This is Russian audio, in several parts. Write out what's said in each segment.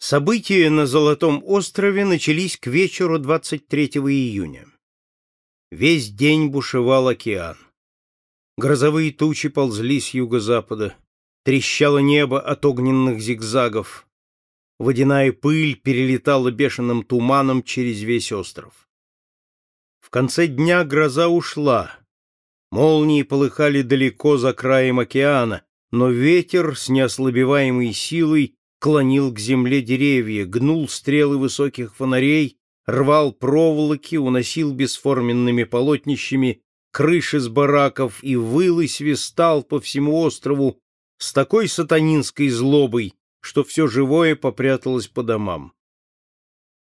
События на Золотом острове начались к вечеру 23 июня. Весь день бушевал океан. Грозовые тучи ползли с юго-запада, трещало небо от огненных зигзагов. Водяная пыль перелетала бешеным туманом через весь остров. В конце дня гроза ушла. Молнии полыхали далеко за краем океана, но ветер с неослабеваемой силой клонил к земле деревья, гнул стрелы высоких фонарей, рвал проволоки, уносил бесформенными полотнищами крыши с бараков и выл и свистал по всему острову с такой сатанинской злобой, что все живое попряталось по домам.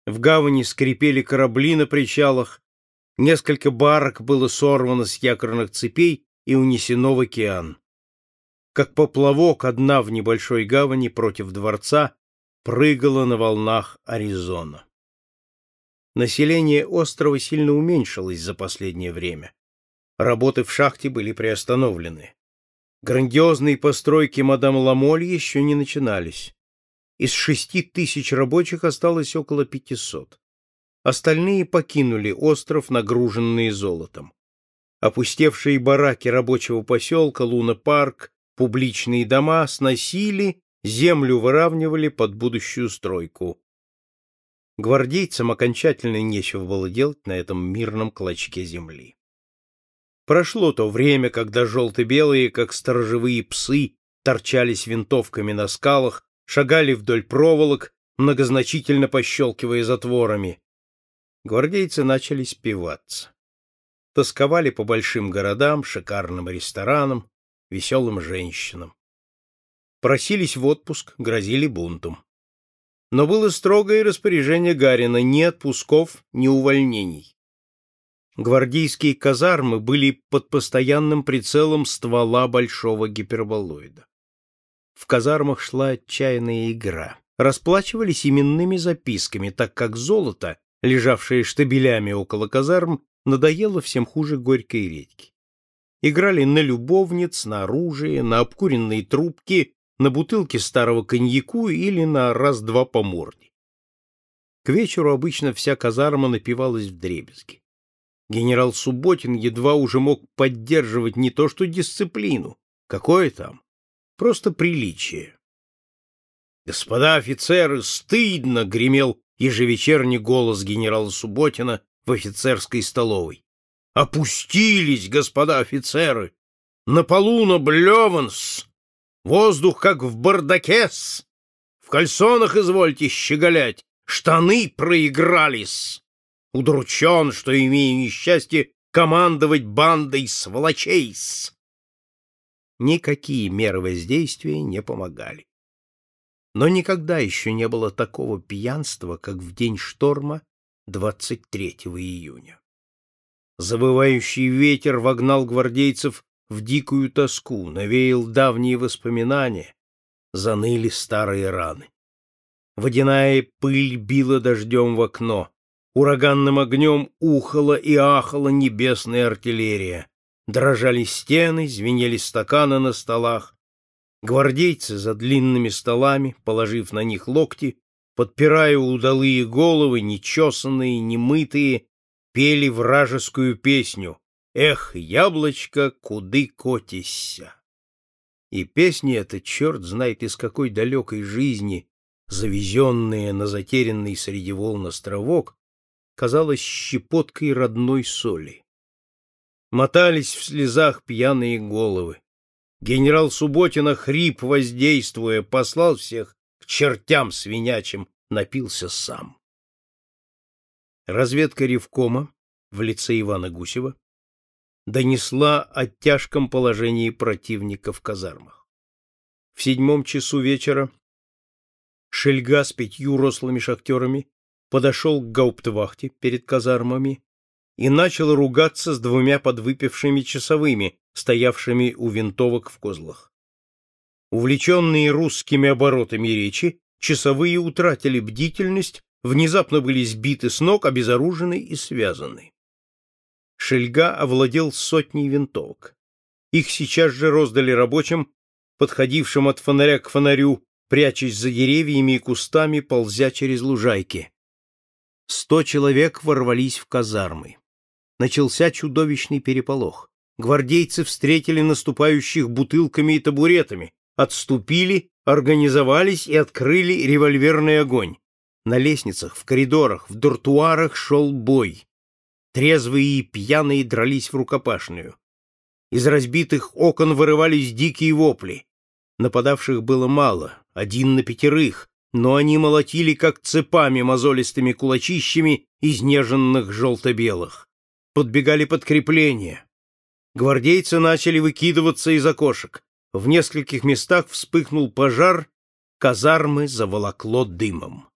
В гавани скрипели корабли на причалах, несколько барок было сорвано с якорных цепей и унесено в океан как поплавок одна в небольшой гавани против дворца прыгала на волнах Аризона. Население острова сильно уменьшилось за последнее время. Работы в шахте были приостановлены. Грандиозные постройки мадам Ламоль еще не начинались. Из шести тысяч рабочих осталось около пятисот. Остальные покинули остров, нагруженные золотом. Опустевшие бараки рабочего поселка Луна-парк Публичные дома сносили, землю выравнивали под будущую стройку. Гвардейцам окончательно нечего было делать на этом мирном клочке земли. Прошло то время, когда желто-белые, как сторожевые псы, торчались винтовками на скалах, шагали вдоль проволок, многозначительно пощелкивая затворами. Гвардейцы начали спиваться. Тосковали по большим городам, шикарным ресторанам, веселым женщинам. Просились в отпуск, грозили бунтом. Но было строгое распоряжение Гарина ни отпусков, ни увольнений. Гвардейские казармы были под постоянным прицелом ствола большого гиперболоида. В казармах шла отчаянная игра. Расплачивались именными записками, так как золото, лежавшее штабелями около казарм, надоело всем хуже горькой редьки играли на любовниц, на оружие, на обкуренные трубки, на бутылки старого коньяку или на раз-два по морде. К вечеру обычно вся казарма напивалась вдребезги. Генерал Субботин едва уже мог поддерживать не то что дисциплину, какое там, просто приличие. «Господа офицеры, стыдно!» — гремел ежевечерний голос генерала Субботина в офицерской столовой. Опустились, господа офицеры! На полу наблеван-с! Воздух, как в бардаке-с! В кальсонах извольте щеголять, штаны проигрались! Удручен, что имею несчастье командовать бандой сволочей-с! Никакие меры воздействия не помогали. Но никогда еще не было такого пьянства, как в день шторма 23 июня. Завывающий ветер вогнал гвардейцев в дикую тоску, навеял давние воспоминания, заныли старые раны. Водяная пыль била дождем в окно, ураганным огнем ухала и ахала небесная артиллерия, дрожали стены, звенели стаканы на столах. Гвардейцы за длинными столами, положив на них локти, подпирая удалые головы, нечесанные, немытые, пели вражескую песню «Эх, яблочко, куды котися!» И песни эта черт знает из какой далекой жизни, завезенные на затерянный среди волн островок, казалось щепоткой родной соли. Мотались в слезах пьяные головы. Генерал Субботина, хрип воздействуя, послал всех к чертям свинячим, напился сам. Разведка Ревкома в лице Ивана Гусева донесла о тяжком положении противника в казармах. В седьмом часу вечера Шельга с пятью рослыми шахтерами подошел к гауптвахте перед казармами и начал ругаться с двумя подвыпившими часовыми, стоявшими у винтовок в козлах. Увлеченные русскими оборотами речи, часовые утратили бдительность внезапно были сбиты с ног, обезоружены и связаны. Шельга овладел сотней винтовок. Их сейчас же роздали рабочим, подходившим от фонаря к фонарю, прячась за деревьями и кустами, ползя через лужайки. Сто человек ворвались в казармы. Начался чудовищный переполох. Гвардейцы встретили наступающих бутылками и табуретами, отступили, организовались и открыли револьверный огонь. На лестницах, в коридорах, в дуртуарах шел бой. Трезвые и пьяные дрались в рукопашную. Из разбитых окон вырывались дикие вопли. Нападавших было мало, один на пятерых, но они молотили, как цепами мозолистыми кулачищами изнеженных желто-белых. Подбегали подкрепления. Гвардейцы начали выкидываться из окошек. В нескольких местах вспыхнул пожар, казармы заволокло дымом.